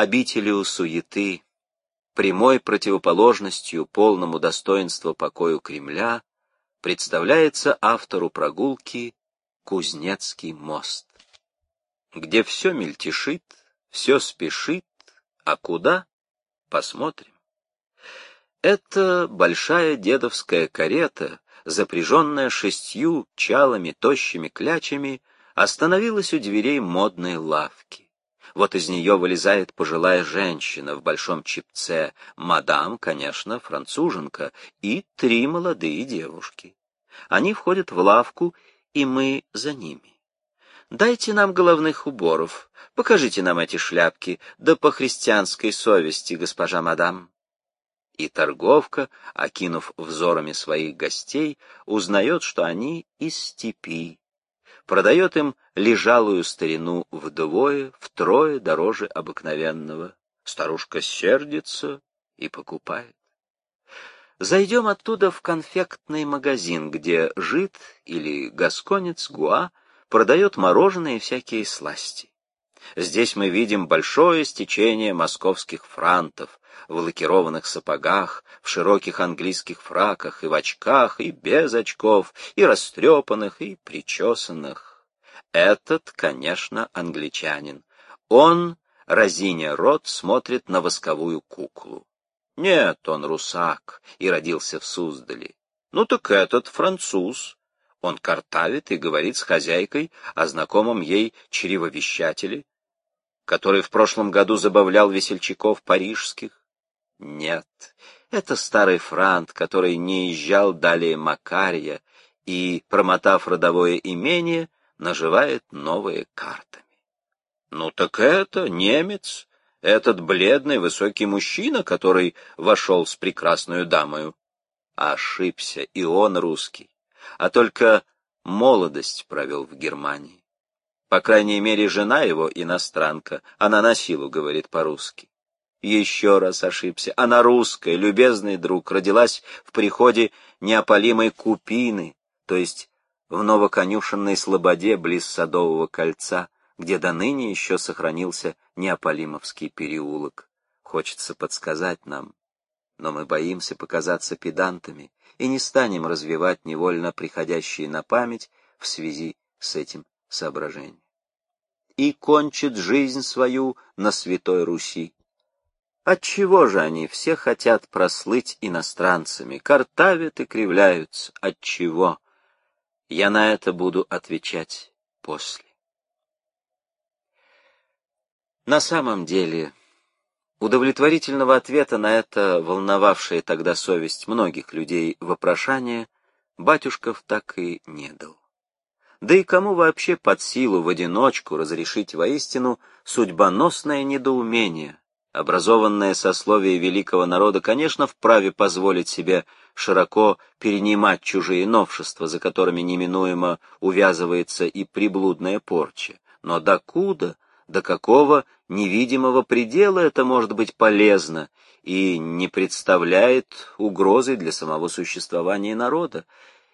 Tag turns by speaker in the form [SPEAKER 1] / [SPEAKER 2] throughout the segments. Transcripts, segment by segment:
[SPEAKER 1] обителю суеты, прямой противоположностью полному достоинству покою Кремля, представляется автору прогулки Кузнецкий мост, где все мельтешит, все спешит, а куда — посмотрим. Это большая дедовская карета, запряженная шестью чалами тощими клячами, остановилась у дверей модной лавки. Вот из нее вылезает пожилая женщина в большом чипце, мадам, конечно, француженка, и три молодые девушки. Они входят в лавку, и мы за ними. Дайте нам головных уборов, покажите нам эти шляпки, да по христианской совести, госпожа мадам. И торговка, окинув взорами своих гостей, узнает, что они из степи, продает им лежалую старину вдвое, втрое дороже обыкновенного. Старушка сердится и покупает. Зайдем оттуда в конфектный магазин, где жид или гасконец Гуа продает мороженое и всякие сласти. Здесь мы видим большое стечение московских франтов, в лакированных сапогах, в широких английских фраках, и в очках, и без очков, и растрепанных, и причесанных. Этот, конечно, англичанин. Он, разиня рот, смотрит на восковую куклу. Нет, он русак и родился в Суздале. Ну так этот француз. Он картавит и говорит с хозяйкой о знакомом ей чревовещателе, который в прошлом году забавлял весельчаков парижских. Нет, это старый франт, который не езжал далее Макария и, промотав родовое имение, наживает новые картами. Ну так это немец, этот бледный высокий мужчина, который вошел с прекрасной дамою. Ошибся, и он русский, а только молодость провел в Германии. По крайней мере, жена его иностранка, она на силу говорит по-русски. Еще раз ошибся. Она русская, любезный друг, родилась в приходе неопалимой Купины, то есть в новоконюшенной слободе близ Садового кольца, где до ныне еще сохранился Неаполимовский переулок. Хочется подсказать нам, но мы боимся показаться педантами и не станем развивать невольно приходящие на память в связи с этим соображением. И кончит жизнь свою на Святой Руси. Отчего же они все хотят прослыть иностранцами, картавят и кривляются? Отчего? Я на это буду отвечать после. На самом деле, удовлетворительного ответа на это волновавшее тогда совесть многих людей вопрошание Батюшков так и не дал. Да и кому вообще под силу в одиночку разрешить воистину судьбоносное недоумение, Образованное сословие великого народа, конечно, вправе позволить себе широко перенимать чужие новшества, за которыми неминуемо увязывается и приблудная порча. Но докуда, до какого невидимого предела это может быть полезно и не представляет угрозы для самого существования народа,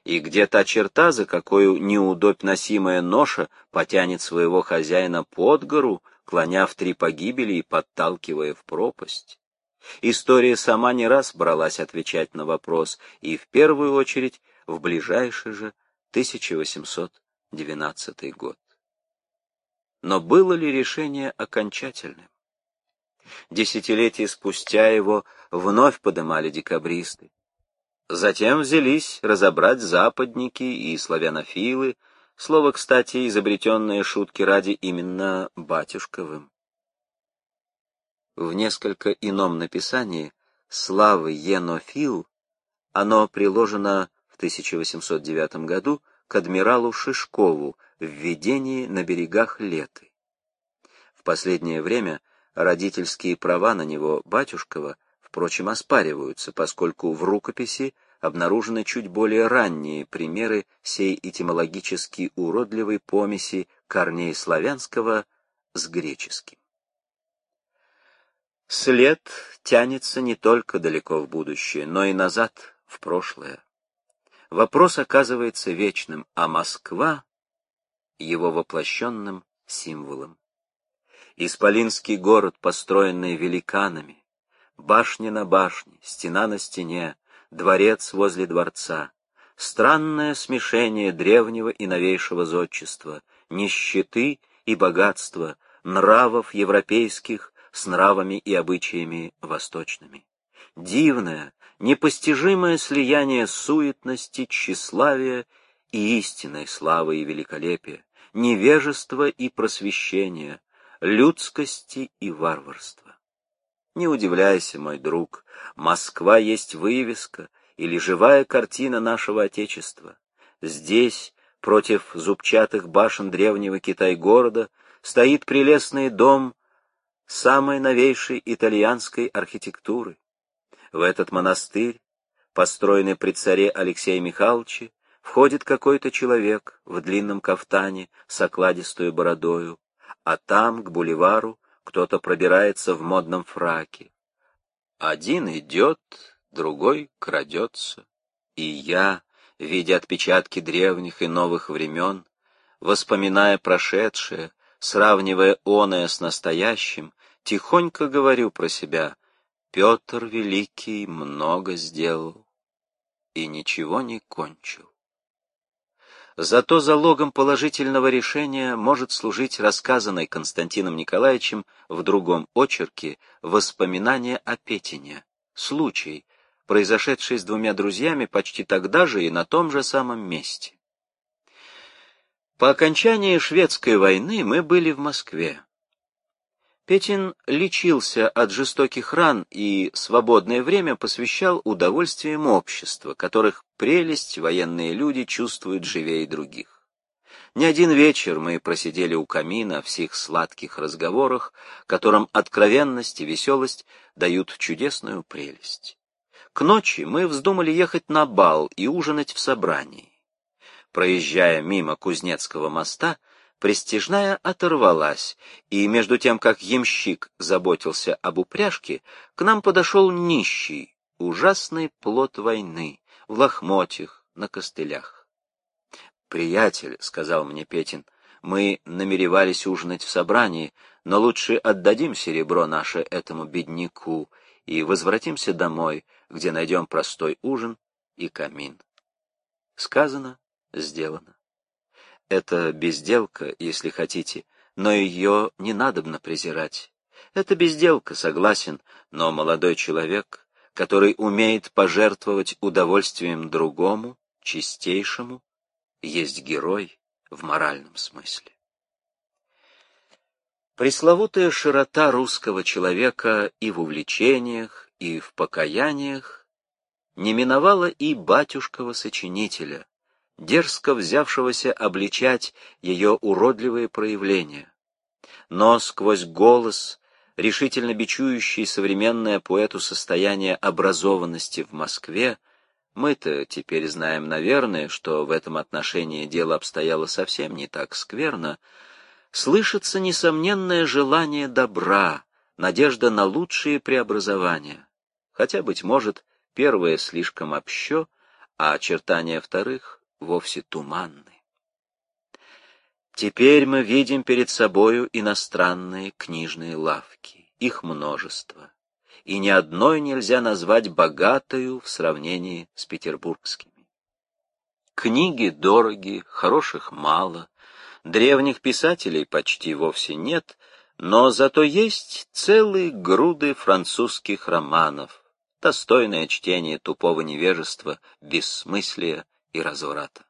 [SPEAKER 1] и где та черта, за какую неудобь носимая ноша потянет своего хозяина под гору, клоня в три погибели и подталкивая в пропасть. История сама не раз бралась отвечать на вопрос, и в первую очередь в ближайший же 1812 год. Но было ли решение окончательным? Десятилетия спустя его вновь подымали декабристы. Затем взялись разобрать западники и славянофилы, Слово, кстати, изобретенное шутки ради именно батюшковым. В несколько ином написании «Славы Енофил» оно приложено в 1809 году к адмиралу Шишкову в введении на берегах Леты. В последнее время родительские права на него батюшкова, впрочем, оспариваются, поскольку в рукописи обнаружены чуть более ранние примеры сей этимологически уродливой помеси корней славянского с греческим. След тянется не только далеко в будущее, но и назад, в прошлое. Вопрос оказывается вечным, а Москва — его воплощенным символом. Исполинский город, построенный великанами, башня на башне, стена на стене, дворец возле дворца, странное смешение древнего и новейшего зодчества, нищеты и богатства, нравов европейских с нравами и обычаями восточными. Дивное, непостижимое слияние суетности, тщеславия и истинной славы и великолепия, невежества и просвещения, людскости и варварства. Не удивляйся, мой друг, Москва есть вывеска или живая картина нашего Отечества. Здесь, против зубчатых башен древнего Китай-города, стоит прелестный дом самой новейшей итальянской архитектуры. В этот монастырь, построенный при царе Алексея Михайловиче, входит какой-то человек в длинном кафтане с окладистую бородою, а там, к бульвару, кто-то пробирается в модном фраке. Один идет, другой крадется. И я, видя отпечатки древних и новых времен, воспоминая прошедшее, сравнивая оное с настоящим, тихонько говорю про себя, Петр Великий много сделал и ничего не кончил. Зато залогом положительного решения может служить рассказанный Константином Николаевичем в другом очерке воспоминание о Петине, случай, произошедший с двумя друзьями почти тогда же и на том же самом месте. По окончании шведской войны мы были в Москве. Петин лечился от жестоких ран и свободное время посвящал удовольствиям общества, которых прелесть военные люди чувствуют живее других. Не один вечер мы просидели у камина в сих сладких разговорах, которым откровенность и веселость дают чудесную прелесть. К ночи мы вздумали ехать на бал и ужинать в собрании. Проезжая мимо Кузнецкого моста, Престижная оторвалась, и между тем, как ямщик заботился об упряжке, к нам подошел нищий, ужасный плод войны, в лохмотьях, на костылях. «Приятель», — сказал мне Петин, — «мы намеревались ужинать в собрании, но лучше отдадим серебро наше этому бедняку и возвратимся домой, где найдем простой ужин и камин». Сказано, сделано. Это безделка, если хотите, но ее не надобно презирать. Это безделка, согласен, но молодой человек, который умеет пожертвовать удовольствием другому, чистейшему, есть герой в моральном смысле. Пресловутая широта русского человека и в увлечениях, и в покаяниях не миновала и батюшкова сочинителя, дерзко взявшегося обличать ее уродливые проявления. Но сквозь голос, решительно бичующий современное поэту состояние образованности в Москве, мы-то теперь знаем, наверное, что в этом отношении дело обстояло совсем не так скверно, слышится несомненное желание добра, надежда на лучшие преобразования, хотя, быть может, первое слишком общо, а очертания вторых вовсе туманны. Теперь мы видим перед собою иностранные книжные лавки, их множество, и ни одной нельзя назвать богатою в сравнении с петербургскими. Книги дороги, хороших мало, древних писателей почти вовсе нет, но зато есть целые груды французских романов, достойное чтение тупого невежества, бессмыслия и разврата.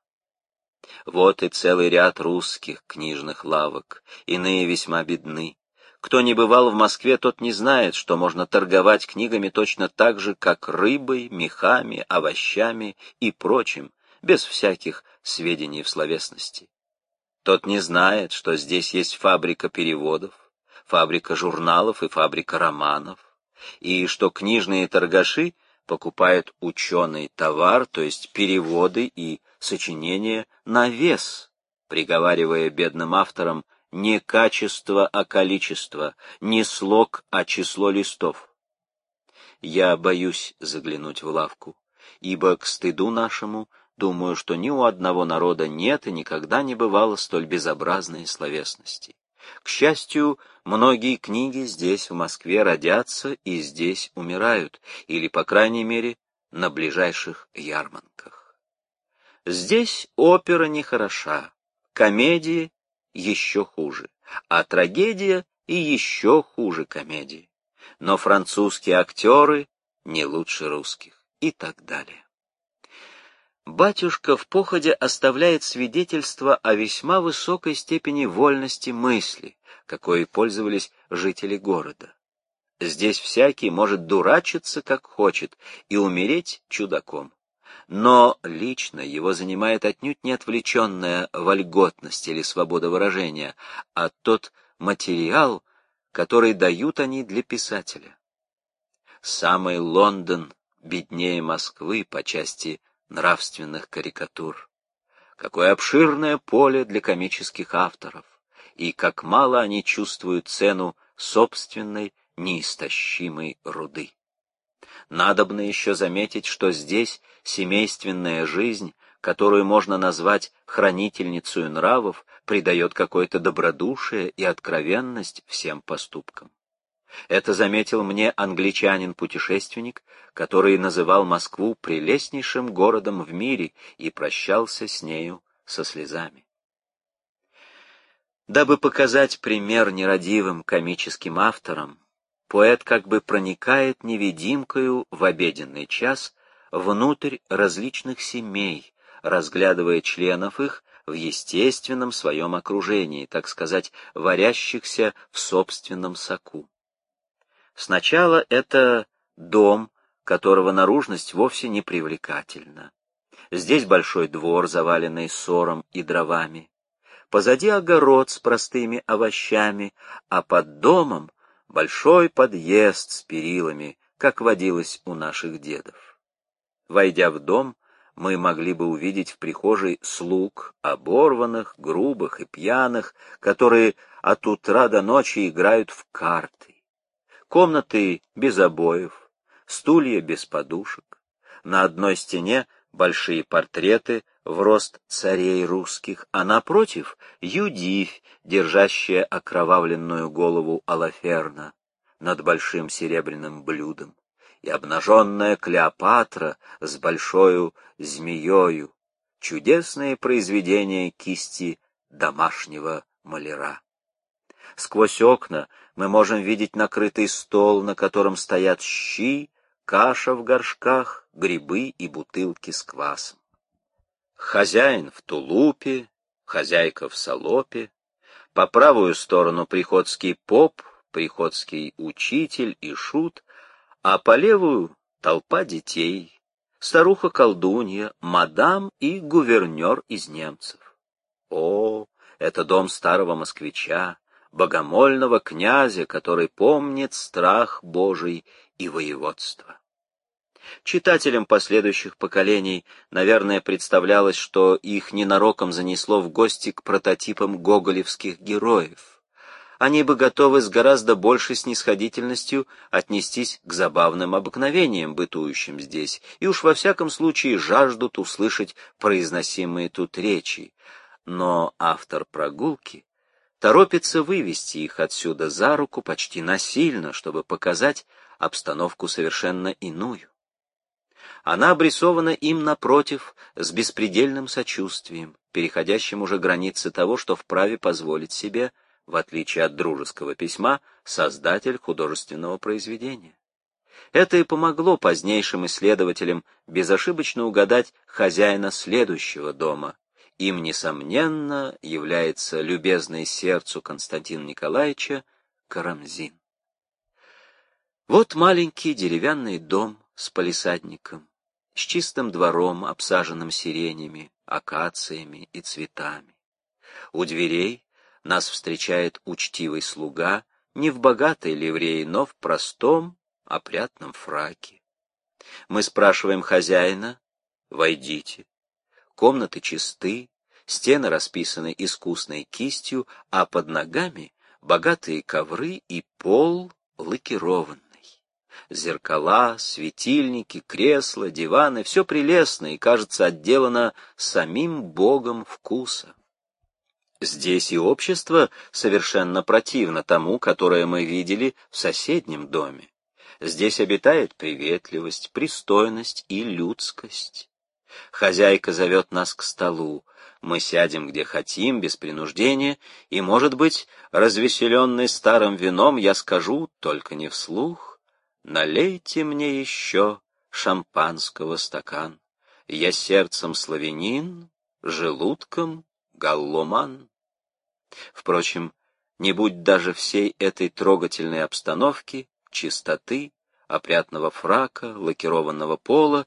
[SPEAKER 1] Вот и целый ряд русских книжных лавок, иные весьма бедны. Кто не бывал в Москве, тот не знает, что можно торговать книгами точно так же, как рыбой, мехами, овощами и прочим, без всяких сведений в словесности. Тот не знает, что здесь есть фабрика переводов, фабрика журналов и фабрика романов, и что книжные торгаши покупает ученый товар, то есть переводы и сочинения на вес, приговаривая бедным авторам не качество, а количество, не слог, а число листов. Я боюсь заглянуть в лавку, ибо к стыду нашему думаю, что ни у одного народа нет и никогда не бывало столь безобразной словесности. К счастью, многие книги здесь, в Москве, родятся и здесь умирают, или, по крайней мере, на ближайших ярмарках. Здесь опера не хороша, комедии еще хуже, а трагедия и еще хуже комедии. Но французские актеры не лучше русских и так далее. Батюшка в походе оставляет свидетельство о весьма высокой степени вольности мысли, какой пользовались жители города. Здесь всякий может дурачиться, как хочет, и умереть чудаком. Но лично его занимает отнюдь не отвлеченная вольготность или свобода выражения, а тот материал, который дают они для писателя. Самый Лондон беднее Москвы по части нравственных карикатур. Какое обширное поле для комических авторов, и как мало они чувствуют цену собственной неистощимой руды. Надобно еще заметить, что здесь семейственная жизнь, которую можно назвать хранительницей нравов, придает какое-то добродушие и откровенность всем поступкам. Это заметил мне англичанин-путешественник, который называл Москву прелестнейшим городом в мире и прощался с нею со слезами. Дабы показать пример нерадивым комическим авторам, поэт как бы проникает невидимкою в обеденный час внутрь различных семей, разглядывая членов их в естественном своем окружении, так сказать, варящихся в собственном соку. Сначала это дом, которого наружность вовсе не привлекательна. Здесь большой двор, заваленный сором и дровами. Позади огород с простыми овощами, а под домом большой подъезд с перилами, как водилось у наших дедов. Войдя в дом, мы могли бы увидеть в прихожей слуг, оборванных, грубых и пьяных, которые от утра до ночи играют в карты. Комнаты без обоев, стулья без подушек. На одной стене большие портреты в рост царей русских, а напротив — Юдивь, держащая окровавленную голову Алаферна над большим серебряным блюдом, и обнаженная Клеопатра с большою змеёю, чудесное произведение кисти домашнего маляра. Сквозь окна мы можем видеть накрытый стол, на котором стоят щи, каша в горшках, грибы и бутылки с квасом. Хозяин в тулупе, хозяйка в салопе, по правую сторону приходский поп, приходский учитель и шут, а по левую — толпа детей, старуха-колдунья, мадам и гувернер из немцев. О, это дом старого москвича, богомольного князя, который помнит страх Божий и воеводство. Читателям последующих поколений, наверное, представлялось, что их ненароком занесло в гости к прототипам гоголевских героев. Они бы готовы с гораздо большей снисходительностью отнестись к забавным обыкновениям, бытующим здесь, и уж во всяком случае жаждут услышать произносимые тут речи. Но автор прогулки торопится вывести их отсюда за руку почти насильно, чтобы показать обстановку совершенно иную. Она обрисована им напротив с беспредельным сочувствием, переходящим уже границы того, что вправе позволить себе, в отличие от дружеского письма, создатель художественного произведения. Это и помогло позднейшим исследователям безошибочно угадать хозяина следующего дома, им, несомненно, является любезный сердцу Константина Николаевича Карамзин. Вот маленький деревянный дом с палисадником, с чистым двором, обсаженным сиренями, акациями и цветами. У дверей нас встречает учтивый слуга, не в богатой ливреи, но в простом, опрятном фраке. Мы спрашиваем хозяина, «Войдите». Комнаты чисты, стены расписаны искусной кистью, а под ногами богатые ковры и пол лакированный. Зеркала, светильники, кресла, диваны — все прелестно и, кажется, отделано самим богом вкуса. Здесь и общество совершенно противно тому, которое мы видели в соседнем доме. Здесь обитает приветливость, пристойность и людскость. Хозяйка зовет нас к столу. Мы сядем где хотим, без принуждения, и, может быть, развеселенный старым вином, я скажу, только не вслух, налейте мне еще шампанского стакан. Я сердцем славянин, желудком галломан. Впрочем, не будь даже всей этой трогательной обстановки, чистоты, опрятного фрака, лакированного пола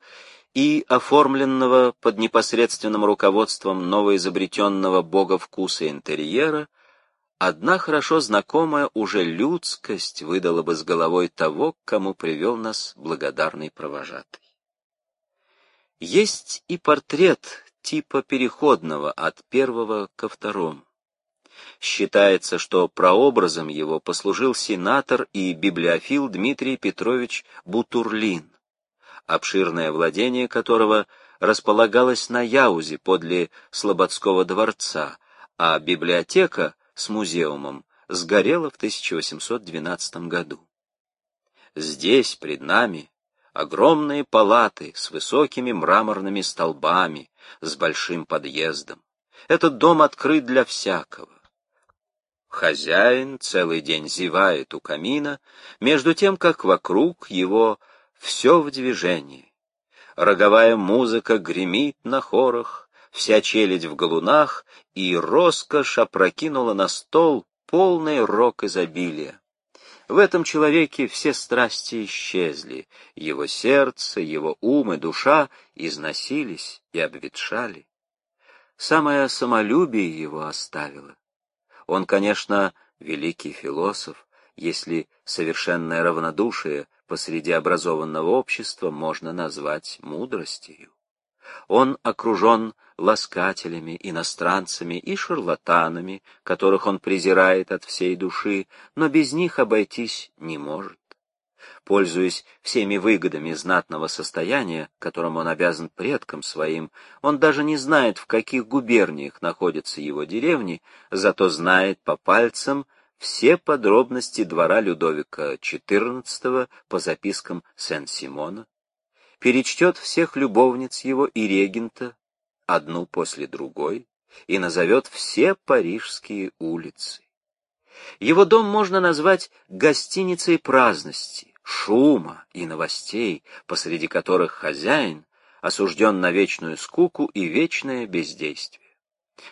[SPEAKER 1] и оформленного под непосредственным руководством новоизобретенного бога вкуса интерьера, одна хорошо знакомая уже людскость выдала бы с головой того, к кому привел нас благодарный провожатый. Есть и портрет типа переходного от первого ко второму. Считается, что прообразом его послужил сенатор и библиофил Дмитрий Петрович Бутурлин, обширное владение которого располагалось на Яузе подле Слободского дворца, а библиотека с музеумом сгорела в 1812 году. Здесь, пред нами, огромные палаты с высокими мраморными столбами, с большим подъездом. Этот дом открыт для всякого. Хозяин целый день зевает у камина, между тем, как вокруг его все в движении. Роговая музыка гремит на хорах, вся челядь в галунах, и роскошь опрокинула на стол полный рок изобилия. В этом человеке все страсти исчезли, его сердце, его ум и душа износились и обветшали. Самое самолюбие его оставило. Он, конечно, великий философ, если совершенное равнодушие посреди образованного общества можно назвать мудростью. Он окружен ласкателями, иностранцами и шарлатанами, которых он презирает от всей души, но без них обойтись не может. Пользуясь всеми выгодами знатного состояния, которым он обязан предкам своим, он даже не знает, в каких губерниях находятся его деревни, зато знает по пальцам все подробности двора Людовика XIV по запискам Сен-Симона, перечтет всех любовниц его и регента, одну после другой, и назовет все парижские улицы. Его дом можно назвать гостиницей праздности, шума и новостей, посреди которых хозяин осужден на вечную скуку и вечное бездействие.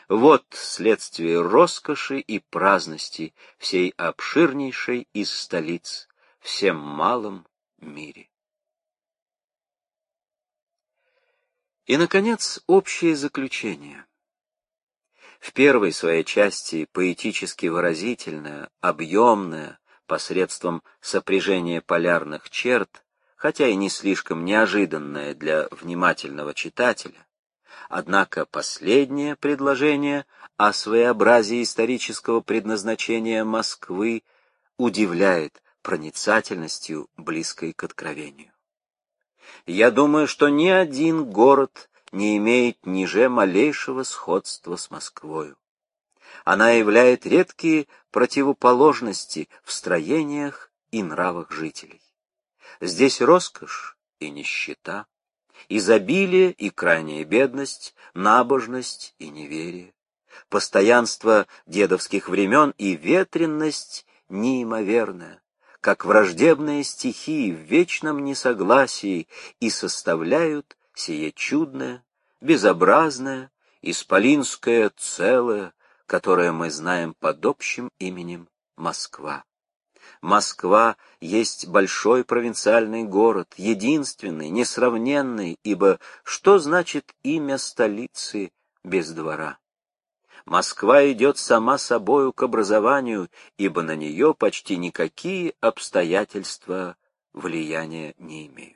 [SPEAKER 1] Вот следствие роскоши и праздности всей обширнейшей из столиц, всем малом мире. И, наконец, общее заключение. В первой своей части поэтически выразительная, объемная, посредством сопряжения полярных черт, хотя и не слишком неожиданная для внимательного читателя, однако последнее предложение о своеобразии исторического предназначения Москвы удивляет проницательностью, близкой к откровению. Я думаю, что ни один город не имеет ниже малейшего сходства с Москвою. Она являет редкие противоположности в строениях и нравах жителей. Здесь роскошь и нищета, изобилие и крайняя бедность, набожность и неверие, постоянство дедовских времен и ветренность неимоверная, как враждебные стихии в вечном несогласии и составляют сие чудное, безобразное, исполинское целое, которое мы знаем под общим именем Москва. Москва есть большой провинциальный город, единственный, несравненный, ибо что значит имя столицы без двора? Москва идет сама собою к образованию, ибо на нее почти никакие обстоятельства влияния не имеют.